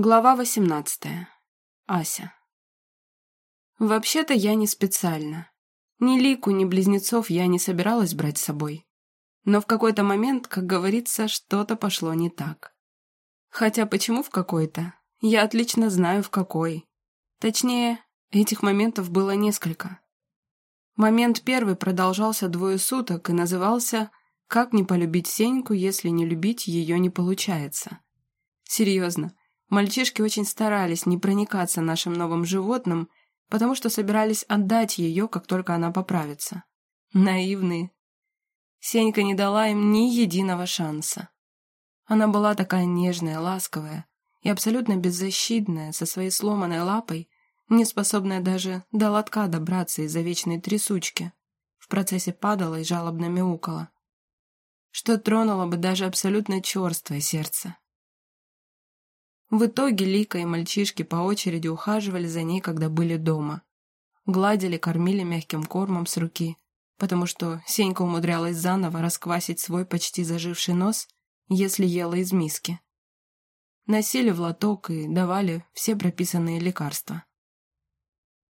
Глава восемнадцатая. Ася. Вообще-то я не специально. Ни Лику, ни близнецов я не собиралась брать с собой. Но в какой-то момент, как говорится, что-то пошло не так. Хотя почему в какой-то? Я отлично знаю, в какой. Точнее, этих моментов было несколько. Момент первый продолжался двое суток и назывался «Как не полюбить Сеньку, если не любить ее не получается». Серьезно, Мальчишки очень старались не проникаться нашим новым животным, потому что собирались отдать ее, как только она поправится. Наивные. Сенька не дала им ни единого шанса. Она была такая нежная, ласковая и абсолютно беззащитная, со своей сломанной лапой, не способная даже до лотка добраться из-за вечной трясучки. В процессе падала и жалобно мяукала. Что тронуло бы даже абсолютно черствое сердце. В итоге Лика и мальчишки по очереди ухаживали за ней, когда были дома. Гладили, кормили мягким кормом с руки, потому что Сенька умудрялась заново расквасить свой почти заживший нос, если ела из миски. Носили в лоток и давали все прописанные лекарства.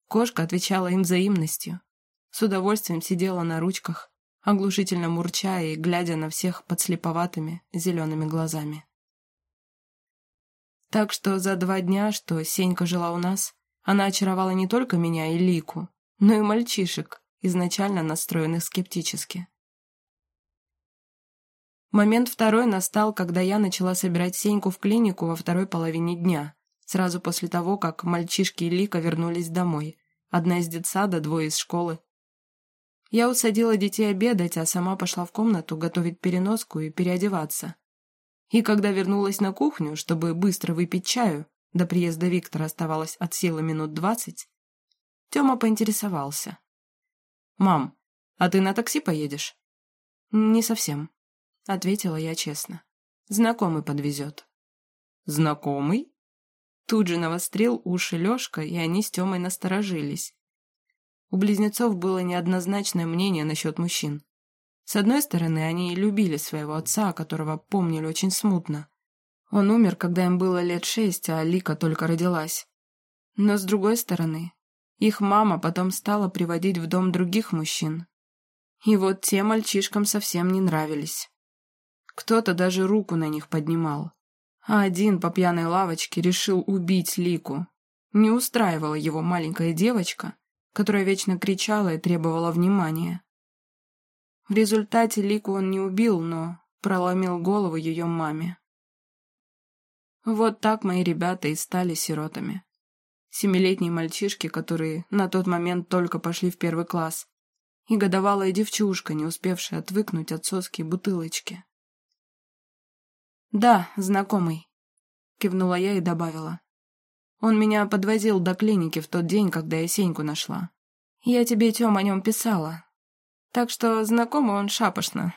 Кошка отвечала им взаимностью, с удовольствием сидела на ручках, оглушительно мурчая и глядя на всех подслеповатыми зелеными глазами. Так что за два дня, что Сенька жила у нас, она очаровала не только меня и Лику, но и мальчишек, изначально настроенных скептически. Момент второй настал, когда я начала собирать Сеньку в клинику во второй половине дня, сразу после того, как мальчишки и Лика вернулись домой, одна из детсада, двое из школы. Я усадила детей обедать, а сама пошла в комнату готовить переноску и переодеваться. И когда вернулась на кухню, чтобы быстро выпить чаю, до приезда Виктора оставалось от силы минут двадцать, Тёма поинтересовался. «Мам, а ты на такси поедешь?» «Не совсем», — ответила я честно. «Знакомый подвезет». «Знакомый?» Тут же навострил уши Лёшка, и они с Тёмой насторожились. У близнецов было неоднозначное мнение насчет мужчин. С одной стороны, они любили своего отца, которого помнили очень смутно. Он умер, когда им было лет шесть, а Лика только родилась. Но с другой стороны, их мама потом стала приводить в дом других мужчин. И вот те мальчишкам совсем не нравились. Кто-то даже руку на них поднимал. А один по пьяной лавочке решил убить Лику. Не устраивала его маленькая девочка, которая вечно кричала и требовала внимания. В результате Лику он не убил, но проломил голову ее маме. Вот так мои ребята и стали сиротами. Семилетние мальчишки, которые на тот момент только пошли в первый класс, и годовалая девчушка, не успевшая отвыкнуть от соски и бутылочки. «Да, знакомый», — кивнула я и добавила. «Он меня подвозил до клиники в тот день, когда я Сеньку нашла. Я тебе, Тём, о нем писала, так что знакомый он шапошно.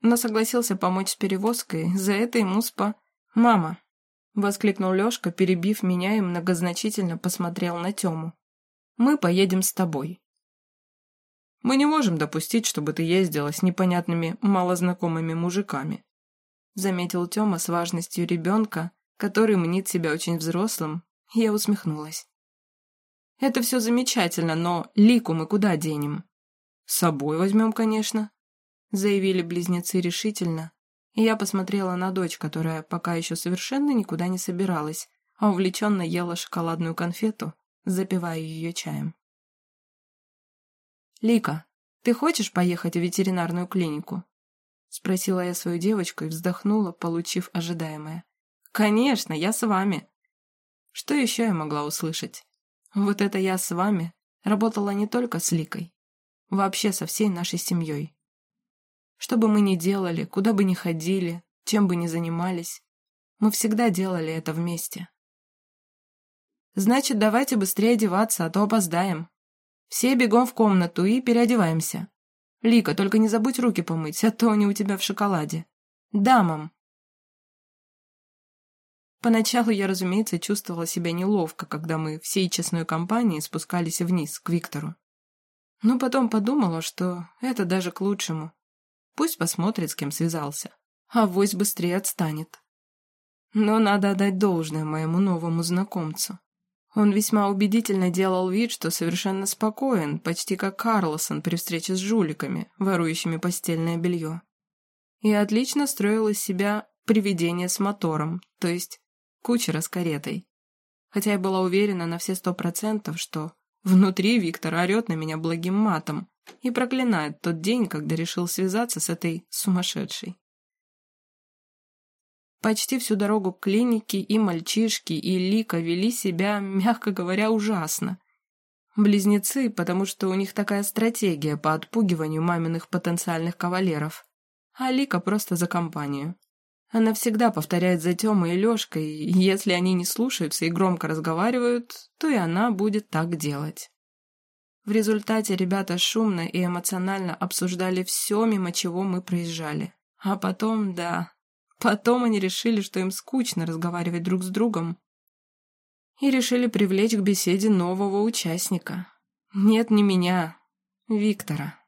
Но согласился помочь с перевозкой, за это ему спа... «Мама!» — воскликнул Лёшка, перебив меня и многозначительно посмотрел на Тёму. «Мы поедем с тобой». «Мы не можем допустить, чтобы ты ездила с непонятными, малознакомыми мужиками», — заметил Тёма с важностью ребенка, который мнит себя очень взрослым, я усмехнулась. «Это все замечательно, но Лику мы куда денем?» «С собой возьмем, конечно», — заявили близнецы решительно. И я посмотрела на дочь, которая пока еще совершенно никуда не собиралась, а увлеченно ела шоколадную конфету, запивая ее чаем. «Лика, ты хочешь поехать в ветеринарную клинику?» Спросила я свою девочку и вздохнула, получив ожидаемое. «Конечно, я с вами!» Что еще я могла услышать? Вот это «я с вами» работала не только с Ликой, Вообще со всей нашей семьей. Что бы мы ни делали, куда бы ни ходили, чем бы ни занимались, мы всегда делали это вместе. Значит, давайте быстрее одеваться, а то опоздаем. Все бегом в комнату и переодеваемся. Лика, только не забудь руки помыть, а то они у тебя в шоколаде. Да, мам. Поначалу я, разумеется, чувствовала себя неловко, когда мы всей честной компанией спускались вниз, к Виктору. Но потом подумала, что это даже к лучшему. Пусть посмотрит, с кем связался. А вось быстрее отстанет. Но надо отдать должное моему новому знакомцу. Он весьма убедительно делал вид, что совершенно спокоен, почти как Карлосон при встрече с жуликами, ворующими постельное белье. И отлично строил из себя привидение с мотором, то есть кучера с каретой. Хотя я была уверена на все сто процентов, что внутри Виктор орет на меня благим матом и проклинает тот день, когда решил связаться с этой сумасшедшей. Почти всю дорогу к клинике и мальчишки, и Лика вели себя, мягко говоря, ужасно. Близнецы, потому что у них такая стратегия по отпугиванию маминых потенциальных кавалеров. А Лика просто за компанию. Она всегда повторяет за Тёмой и Лёшкой, и если они не слушаются и громко разговаривают, то и она будет так делать. В результате ребята шумно и эмоционально обсуждали все, мимо чего мы проезжали. А потом, да, Потом они решили, что им скучно разговаривать друг с другом, и решили привлечь к беседе нового участника. Нет, не меня, Виктора.